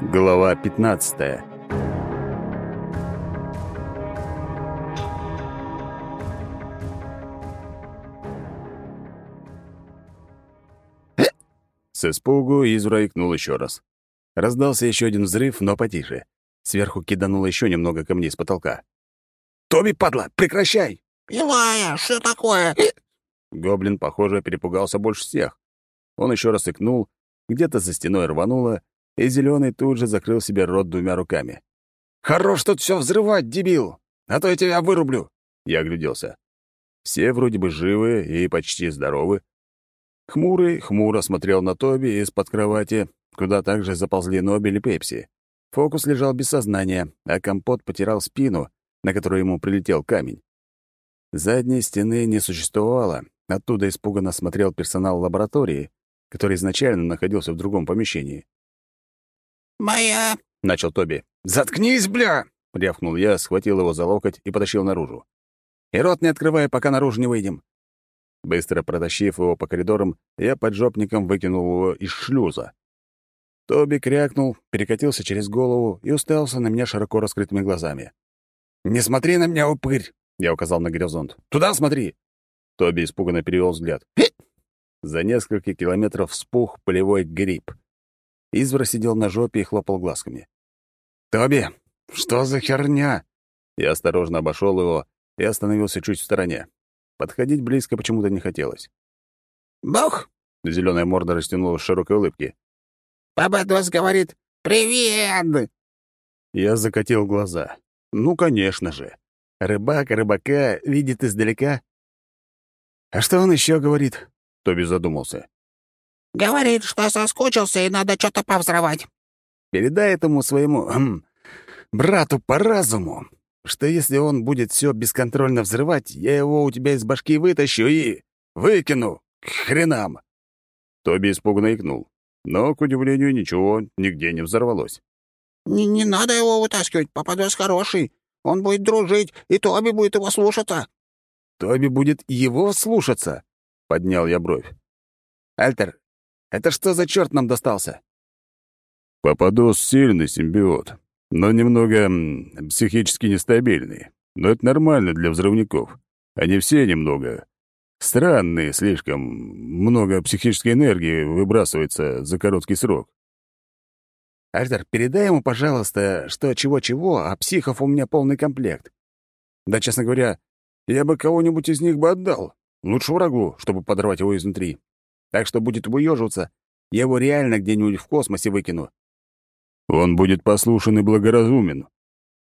Глава 15 С испугу Изура икнул еще раз. Раздался еще один взрыв, но потише. Сверху кидануло еще немного камней с потолка. «Тоби, падла, прекращай!» «Илая, что такое?» Гоблин, похоже, перепугался больше всех. Он еще раз икнул, где-то за стеной рвануло, и зеленый тут же закрыл себе рот двумя руками. «Хорош тут все взрывать, дебил! А то я тебя вырублю!» Я огляделся. Все вроде бы живы и почти здоровы. Хмурый хмуро смотрел на Тоби из-под кровати, куда также заползли Нобель и Пепси. Фокус лежал без сознания, а компот потирал спину, на которую ему прилетел камень. Задней стены не существовало, оттуда испуганно смотрел персонал лаборатории, который изначально находился в другом помещении. «Моя...» — начал Тоби. «Заткнись, бля!» — рявкнул я, схватил его за локоть и потащил наружу. «И рот не открывай, пока наружу не выйдем». Быстро протащив его по коридорам, я поджопником выкинул его из шлюза. Тоби крякнул, перекатился через голову и уставился на меня широко раскрытыми глазами. «Не смотри на меня, упырь!» — я указал на горизонт. «Туда смотри!» Тоби испуганно перевел взгляд. За несколько километров вспух полевой гриб. Извор сидел на жопе и хлопал глазками. «Тоби, что за херня?» Я осторожно обошел его и остановился чуть в стороне. Подходить близко почему-то не хотелось. «Бог!» — зеленая морда растянулась в широкой улыбке. «Пападос говорит «Привет!» Я закатил глаза. «Ну, конечно же. Рыбак рыбака видит издалека». «А что он еще говорит?» Тоби задумался. «Говорит, что соскучился и надо что-то повзрывать». «Передай этому своему хм, брату по разуму, что если он будет все бесконтрольно взрывать, я его у тебя из башки вытащу и выкину к хренам». Тоби испуганно икнул, но, к удивлению, ничего нигде не взорвалось. «Не, не надо его вытаскивать, попадос хороший. Он будет дружить, и Тоби будет его слушаться». «Тоби будет его слушаться?» — поднял я бровь. «Альтер, это что за черт нам достался?» «Попадос — сильный симбиот, но немного м, психически нестабильный. Но это нормально для взрывников. Они все немного странные, слишком много психической энергии выбрасывается за короткий срок. Альтер, передай ему, пожалуйста, что чего-чего, а психов у меня полный комплект. Да, честно говоря, я бы кого-нибудь из них бы отдал. Лучше врагу, чтобы подорвать его изнутри. Так что будет выеживаться, я его реально где-нибудь в космосе выкину. Он будет послушен и благоразумен.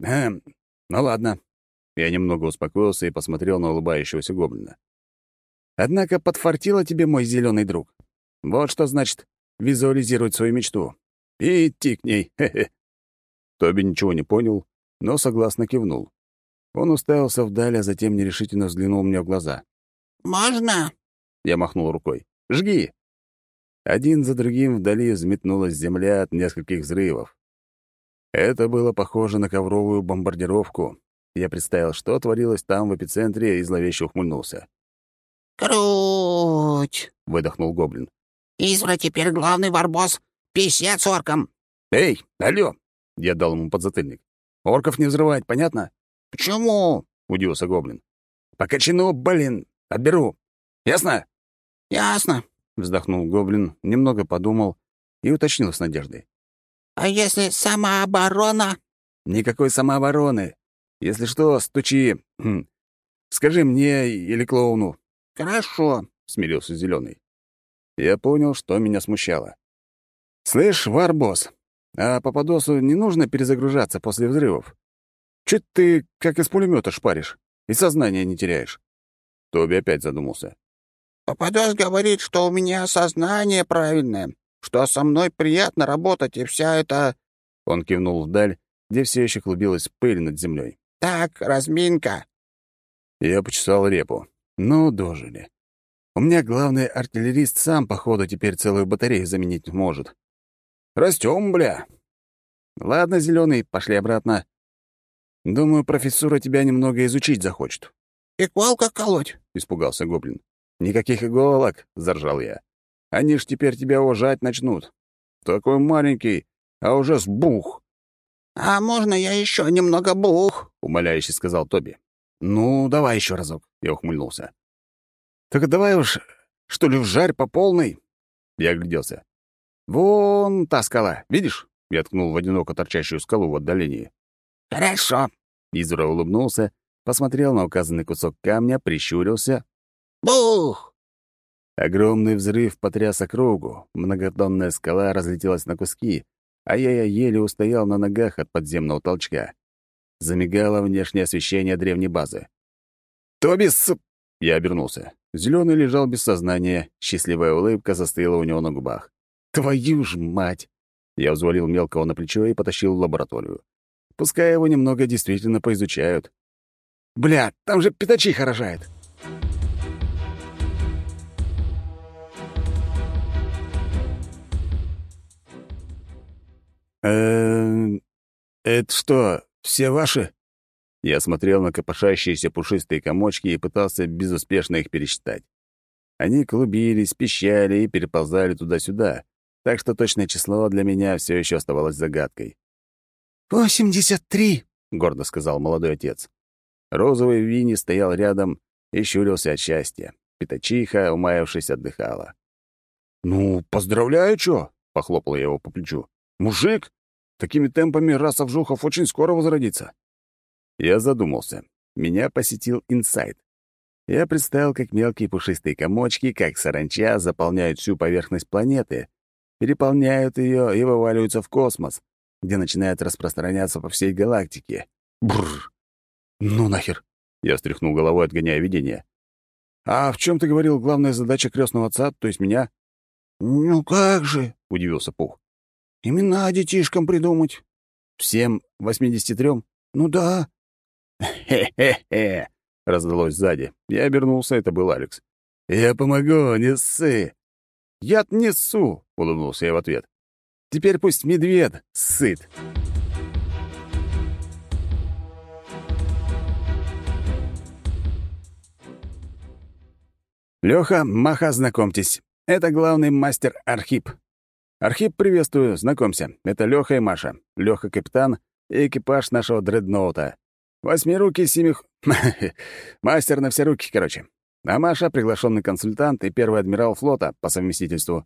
Эм, ну ладно. Я немного успокоился и посмотрел на улыбающегося гоблина. Однако подфартило тебе мой зеленый друг. Вот что значит визуализировать свою мечту. И идти к ней, хе-хе. Тоби ничего не понял, но согласно кивнул. Он уставился вдаль, а затем нерешительно взглянул мне в глаза. «Можно?» Я махнул рукой. «Жги!» Один за другим вдали взметнулась земля от нескольких взрывов. Это было похоже на ковровую бомбардировку. Я представил, что творилось там в эпицентре, и зловеще ухмыльнулся. «Круть!» — Выдохнул гоблин. «Извра теперь главный варбос. Писец оркам!» «Эй, алло!» — я дал ему подзатыльник. «Орков не взрывать, понятно?» «Почему?» — удивился гоблин. «По качану, блин, отберу. Ясно?» «Ясно», — вздохнул гоблин, немного подумал и уточнил с надеждой. «А если самооборона?» «Никакой самообороны. Если что, стучи. Хм. Скажи мне или клоуну». «Хорошо», — смирился Зеленый. Я понял, что меня смущало. «Слышь, Варбос, а Пападосу не нужно перезагружаться после взрывов? Чё ты как из пулемета шпаришь и сознание не теряешь?» Тоби опять задумался. «Попадос говорит, что у меня сознание правильное, что со мной приятно работать, и вся эта...» Он кивнул вдаль, где все еще клубилась пыль над землей. «Так, разминка». Я почесал репу. Ну, дожили. У меня главный артиллерист сам, походу, теперь целую батарею заменить может. Растем, бля. Ладно, зеленый, пошли обратно. Думаю, профессура тебя немного изучить захочет. «Иголка колоть?» — испугался гоблин. «Никаких иголок!» — заржал я. «Они ж теперь тебя уважать начнут. Такой маленький, а уже сбух. «А можно я еще немного бух?» — умоляюще сказал Тоби. «Ну, давай еще разок», — я ухмыльнулся. «Так давай уж, что ли, в жарь по полной?» Я огляделся. «Вон та скала, видишь?» Я ткнул в одиноко торчащую скалу в отдалении. «Хорошо». Изура улыбнулся, посмотрел на указанный кусок камня, прищурился. «Бух!» Огромный взрыв потряс округу, многотонная скала разлетелась на куски, а я еле устоял на ногах от подземного толчка. Замигало внешнее освещение древней базы. «Тобис!» Я обернулся. Зеленый лежал без сознания, счастливая улыбка застыла у него на губах. «Твою ж мать!» Я взвалил мелкого на плечо и потащил в лабораторию. Пускай его немного действительно поизучают. «Бля, там же пятачиха рожает!» «Эм... Это что, все ваши?» Я смотрел на копошащиеся пушистые комочки и пытался безуспешно их пересчитать. Они клубились, пищали и переползали туда-сюда, так что точное число для меня все еще оставалось загадкой. «Восемьдесят три!» — гордо сказал молодой отец. Розовый Винни стоял рядом и щурился от счастья. Пятачиха, умаявшись, отдыхала. «Ну, поздравляю, чё?» — похлопал я его по плечу. «Мужик, такими темпами раса вжухов очень скоро возродится». Я задумался. Меня посетил инсайт. Я представил, как мелкие пушистые комочки, как саранча, заполняют всю поверхность планеты, переполняют ее и вываливаются в космос, где начинают распространяться по всей галактике. Бррр! Ну нахер! Я встряхнул головой, отгоняя видение. «А в чем ты говорил главная задача крестного отца, то есть меня?» «Ну как же!» — удивился Пух. «Имена детишкам придумать». «Всем восьмидесяти трем?» «Ну да». «Хе-хе-хе!» — раздалось сзади. Я обернулся, это был Алекс. «Я помогу, не ссы!» «Я-то несу!» — улыбнулся я в ответ. «Теперь пусть медведь сыт!» «Лёха, Маха, знакомьтесь. Это главный мастер Архип. Архип, приветствую, знакомься. Это Лёха и Маша. Лёха — капитан и экипаж нашего дредноута. Восьмирукий семих... Мастер на все руки, короче. А Маша — приглашенный консультант и первый адмирал флота по совместительству.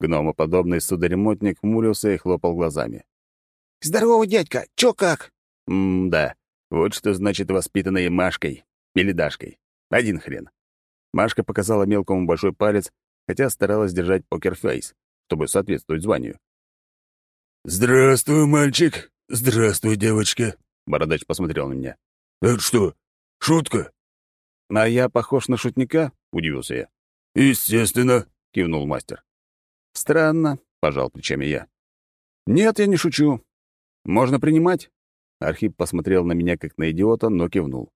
Гномоподобный судоремонтник хмурился и хлопал глазами. «Здорово, дядька! Чё как?» «М-да. Вот что значит воспитанной Машкой. Или Дашкой. Один хрен». Машка показала мелкому большой палец, хотя старалась держать покерфейс, чтобы соответствовать званию. «Здравствуй, мальчик! Здравствуй, девочка!» Бородач посмотрел на меня. «Это что, шутка?» «А я похож на шутника?» — удивился я. «Естественно», — кивнул мастер. «Странно», — пожал плечами я. «Нет, я не шучу. Можно принимать?» Архип посмотрел на меня как на идиота, но кивнул.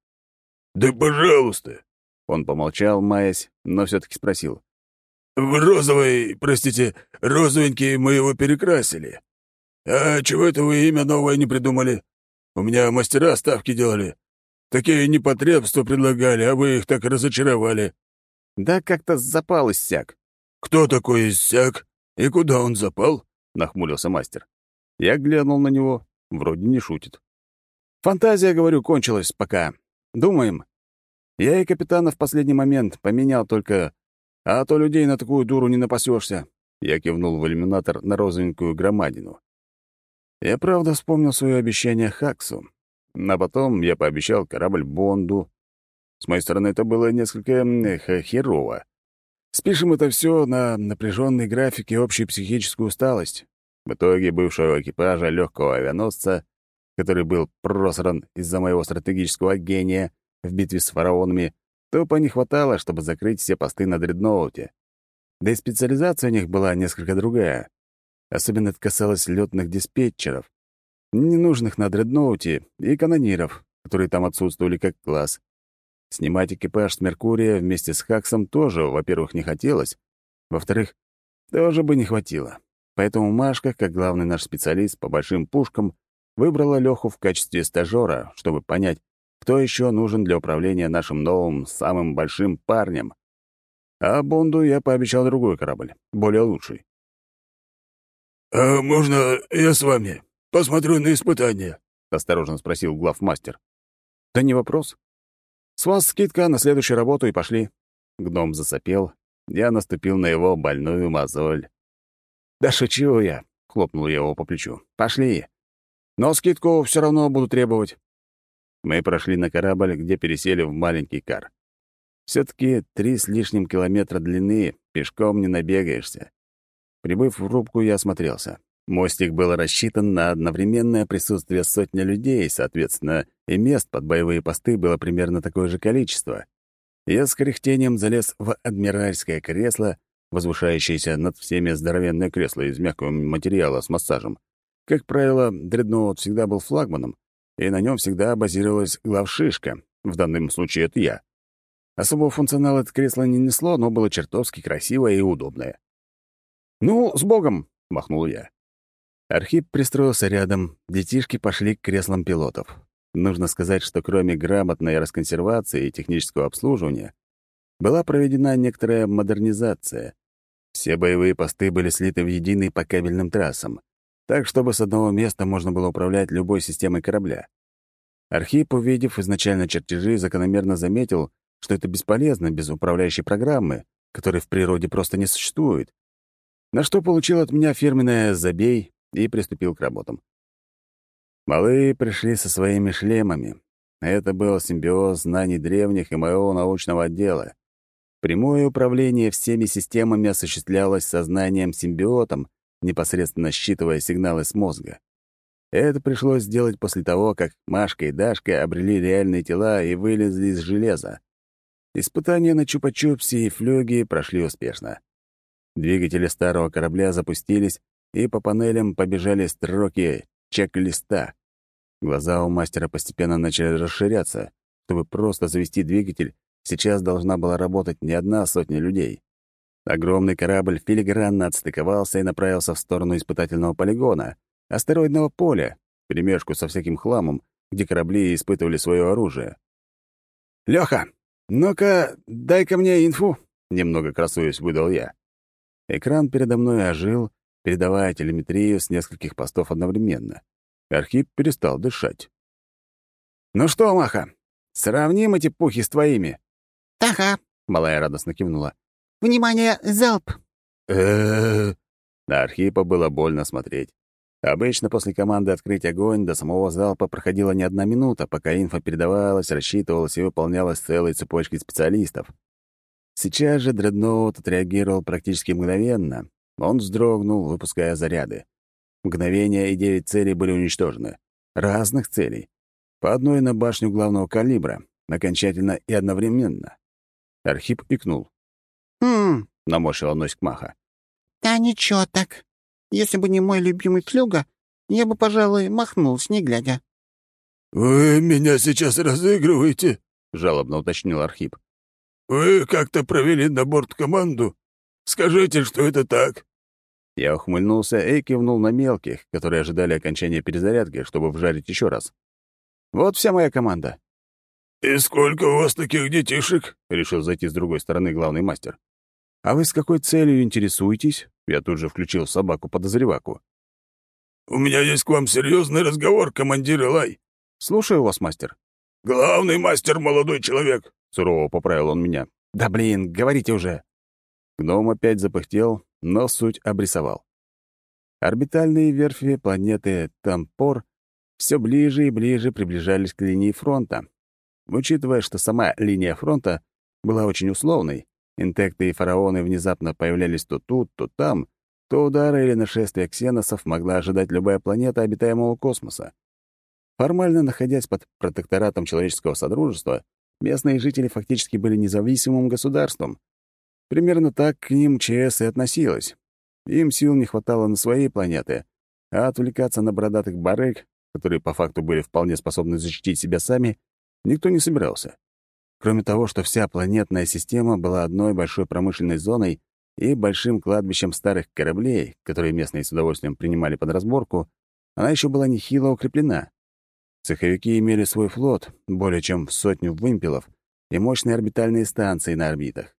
«Да пожалуйста!» Он помолчал, маясь, но все таки спросил. «В розовый, простите, розовенький мы его перекрасили. А чего это вы имя новое не придумали? У меня мастера ставки делали. Такие непотребства предлагали, а вы их так разочаровали». «Да как-то запал иссяк». «Кто такой иссяк? И куда он запал?» — нахмурился мастер. Я глянул на него, вроде не шутит. «Фантазия, говорю, кончилась пока. Думаем. Я и капитана в последний момент поменял только... А то людей на такую дуру не напасешься. Я кивнул в иллюминатор на розовенькую громадину. Я правда вспомнил свое обещание Хаксу. А потом я пообещал корабль Бонду. С моей стороны, это было несколько эх, херово. Спишем это все на напряженный график и общую усталость. В итоге бывшего экипажа легкого авианосца, который был просран из-за моего стратегического гения в битве с фараонами, тупо не хватало, чтобы закрыть все посты на дредноуте. Да и специализация у них была несколько другая. Особенно это касалось летных диспетчеров, ненужных на дредноуте, и канониров, которые там отсутствовали как класс. Снимать экипаж с Меркурия вместе с Хаксом тоже, во-первых, не хотелось, во-вторых, тоже бы не хватило. Поэтому Машка, как главный наш специалист по большим пушкам, выбрала Леху в качестве стажера, чтобы понять, кто еще нужен для управления нашим новым, самым большим парнем. А Бонду я пообещал другой корабль, более лучший. «А можно я с вами? Посмотрю на испытание?» — осторожно спросил главмастер. «Да не вопрос. С вас скидка на следующую работу и пошли». Гном засопел. Я наступил на его больную мозоль. «Да шучу я», — хлопнул я его по плечу. «Пошли. Но скидку все равно буду требовать». Мы прошли на корабль, где пересели в маленький кар. все таки три с лишним километра длины, пешком не набегаешься. Прибыв в рубку, я осмотрелся. Мостик был рассчитан на одновременное присутствие сотни людей, соответственно, и мест под боевые посты было примерно такое же количество. Я с кряхтением залез в адмиральское кресло, возвышающееся над всеми здоровенное кресло из мягкого материала с массажем. Как правило, дредноут всегда был флагманом, и на нем всегда базировалась главшишка, в данном случае это я. Особого функционала это кресло не несло, но было чертовски красивое и удобное. «Ну, с Богом!» — махнул я. Архип пристроился рядом, детишки пошли к креслам пилотов. Нужно сказать, что кроме грамотной расконсервации и технического обслуживания, была проведена некоторая модернизация. Все боевые посты были слиты в единый по кабельным трассам, так, чтобы с одного места можно было управлять любой системой корабля. Архип, увидев изначально чертежи, закономерно заметил, что это бесполезно без управляющей программы, которой в природе просто не существует, на что получил от меня фирменное «забей» и приступил к работам. Малые пришли со своими шлемами. Это был симбиоз знаний древних и моего научного отдела. Прямое управление всеми системами осуществлялось сознанием симбиотом, непосредственно считывая сигналы с мозга. Это пришлось сделать после того, как Машка и Дашка обрели реальные тела и вылезли из железа. Испытания на Чупа-Чупсе и флюге прошли успешно. Двигатели старого корабля запустились, и по панелям побежали строки чек-листа. Глаза у мастера постепенно начали расширяться. Чтобы просто завести двигатель, сейчас должна была работать не одна сотня людей. Огромный корабль филигранно отстыковался и направился в сторону испытательного полигона, астероидного поля, перемешку со всяким хламом, где корабли испытывали свое оружие. «Лёха, ну-ка, дай-ка мне инфу», — немного красуясь, выдал я. Экран передо мной ожил, передавая телеметрию с нескольких постов одновременно. Архип перестал дышать. «Ну что, Маха, сравним эти пухи с твоими?» «Ага», — малая радостно кивнула. «Внимание, залп!» На Архипа было больно смотреть. Обычно после команды «Открыть огонь» до самого залпа проходила не одна минута, пока инфа передавалась, рассчитывалась и выполнялась целой цепочкой специалистов. Сейчас же дредноут отреагировал практически мгновенно. Он вздрогнул, выпуская заряды. Мгновение и девять целей были уничтожены. Разных целей. По одной на башню главного калибра, окончательно и одновременно. Архип икнул. «Хм...» — наморщила носик Маха. «Да ничего так. Если бы не мой любимый флюга, я бы, пожалуй, махнулся, не глядя». «Вы меня сейчас разыгрываете?» — жалобно уточнил Архип. «Вы как-то провели на борт команду? Скажите, что это так?» Я ухмыльнулся и кивнул на мелких, которые ожидали окончания перезарядки, чтобы вжарить еще раз. «Вот вся моя команда». «И сколько у вас таких детишек?» — решил зайти с другой стороны главный мастер. «А вы с какой целью интересуетесь?» Я тут же включил собаку-подозреваку. «У меня есть к вам серьезный разговор, командир Элай». «Слушаю вас, мастер». «Главный мастер — молодой человек. — сурово поправил он меня. «Да блин, говорите уже!» Гном опять запыхтел, но суть обрисовал. Орбитальные верфи планеты Тампор все ближе и ближе приближались к линии фронта. Учитывая, что сама линия фронта была очень условной, интекты и фараоны внезапно появлялись то тут, то там, то удары или нашествия ксеносов могла ожидать любая планета обитаемого космоса. Формально находясь под протекторатом человеческого содружества, местные жители фактически были независимым государством. Примерно так к ним ЧС и относилась. Им сил не хватало на своей планеты, а отвлекаться на бородатых барыг, которые по факту были вполне способны защитить себя сами, никто не собирался. Кроме того, что вся планетная система была одной большой промышленной зоной и большим кладбищем старых кораблей, которые местные с удовольствием принимали под разборку, она еще была нехило укреплена. Цеховики имели свой флот, более чем в сотню вымпелов, и мощные орбитальные станции на орбитах.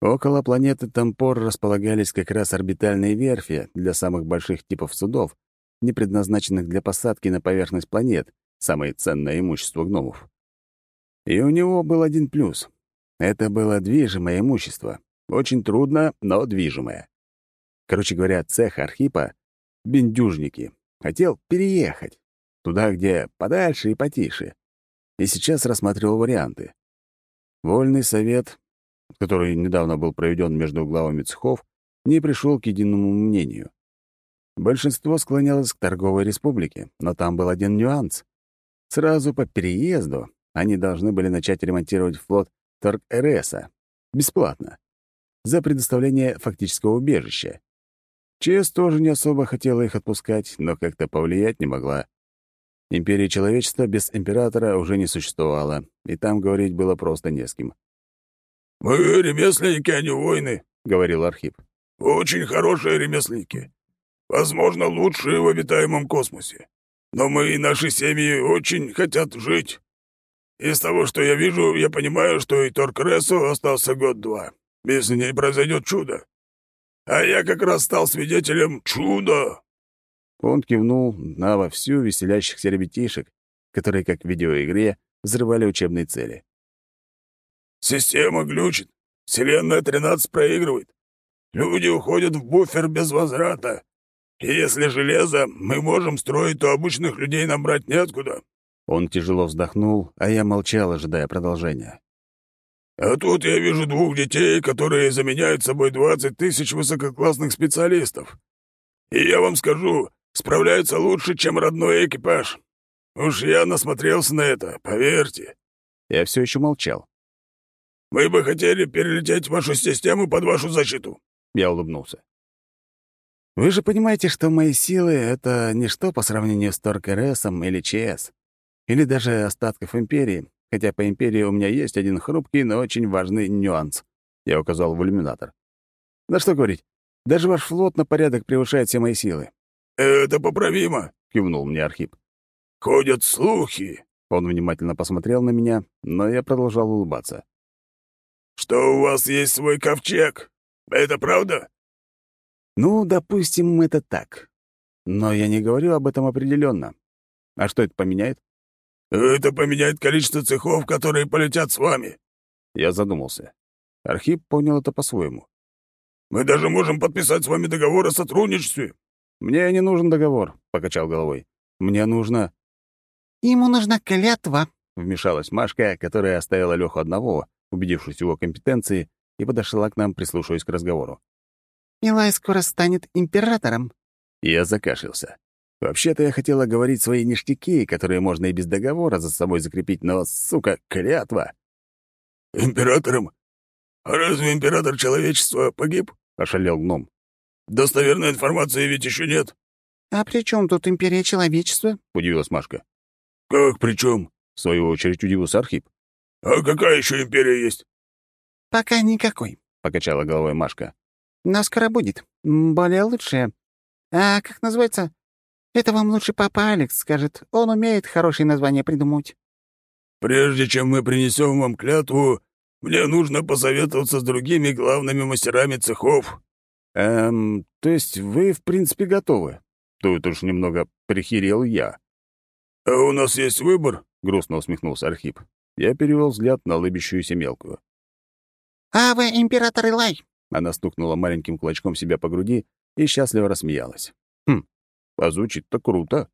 Около планеты Тампор располагались как раз орбитальные верфи для самых больших типов судов, не предназначенных для посадки на поверхность планет, самое ценное имущество гномов. И у него был один плюс. Это было движимое имущество. Очень трудно, но движимое. Короче говоря, цех Архипа — бендюжники. Хотел переехать. Туда, где подальше и потише. И сейчас рассматривал варианты. Вольный совет, который недавно был проведен между главами цехов, не пришел к единому мнению. Большинство склонялось к торговой республике, но там был один нюанс. Сразу по переезду они должны были начать ремонтировать флот Торг-РСа. Бесплатно. За предоставление фактического убежища. ЧС тоже не особо хотела их отпускать, но как-то повлиять не могла. Империя человечества без императора уже не существовала, и там говорить было просто не с кем. «Мы ремесленники, а не воины», — говорил Архип. «Очень хорошие ремесленники. Возможно, лучшие в обитаемом космосе. Но мы и наши семьи очень хотят жить. Из того, что я вижу, я понимаю, что и Торкресу остался год-два, если не произойдет чудо. А я как раз стал свидетелем чуда!» Он кивнул на вовсю веселящихся ребятишек, которые, как в видеоигре, взрывали учебные цели. «Система глючит. Вселенная 13 проигрывает. Люди уходят в буфер без возврата. И если железо мы можем строить, то обычных людей набрать неоткуда. Он тяжело вздохнул, а я молчал, ожидая продолжения. «А тут я вижу двух детей, которые заменяют собой двадцать тысяч высококлассных специалистов. И я вам скажу, справляются лучше, чем родной экипаж. Уж я насмотрелся на это, поверьте». Я все еще молчал. «Мы бы хотели перелететь вашу систему под вашу защиту». Я улыбнулся. «Вы же понимаете, что мои силы — это ничто по сравнению с Торкересом или ЧС. Или даже остатков империи, хотя по империи у меня есть один хрупкий, но очень важный нюанс. Я указал в иллюминатор. Да что говорить, даже ваш флот на порядок превышает все мои силы. «Это поправимо», — кивнул мне Архип. «Ходят слухи». Он внимательно посмотрел на меня, но я продолжал улыбаться. «Что у вас есть свой ковчег? Это правда?» «Ну, допустим, это так. Но я не говорю об этом определенно. А что это поменяет?» «Это поменяет количество цехов, которые полетят с вами». Я задумался. Архип понял это по-своему. «Мы даже можем подписать с вами договор о сотрудничестве». «Мне не нужен договор», — покачал головой. «Мне нужно...» «Ему нужна клятва», — вмешалась Машка, которая оставила Леху одного, убедившись в его компетенции, и подошла к нам, прислушиваясь к разговору. «Илай скоро станет императором». Я закашлялся. Вообще-то я хотела говорить свои ништяки, которые можно и без договора за собой закрепить, но, сука, клятва. «Императором? А разве император человечества погиб?» — ошалел гном. «Достоверной информации ведь еще нет». «А при чем тут империя человечества?» — удивилась Машка. «Как при чем?» — в свою очередь удивился Архип. «А какая еще империя есть?» «Пока никакой», — покачала головой Машка. «Но скоро будет. Более лучшая. А как называется? Это вам лучше папа Алекс скажет. Он умеет хорошие названия придумать». «Прежде чем мы принесем вам клятву, мне нужно посоветоваться с другими главными мастерами цехов». «Эм, то есть вы, в принципе, готовы?» Тут уж немного прихерел я. «А у нас есть выбор?» — грустно усмехнулся Архип. Я перевел взгляд на лыбящуюся мелкую. «А вы император Илай!» Она стукнула маленьким кулачком себя по груди и счастливо рассмеялась. «Хм, а звучит-то круто.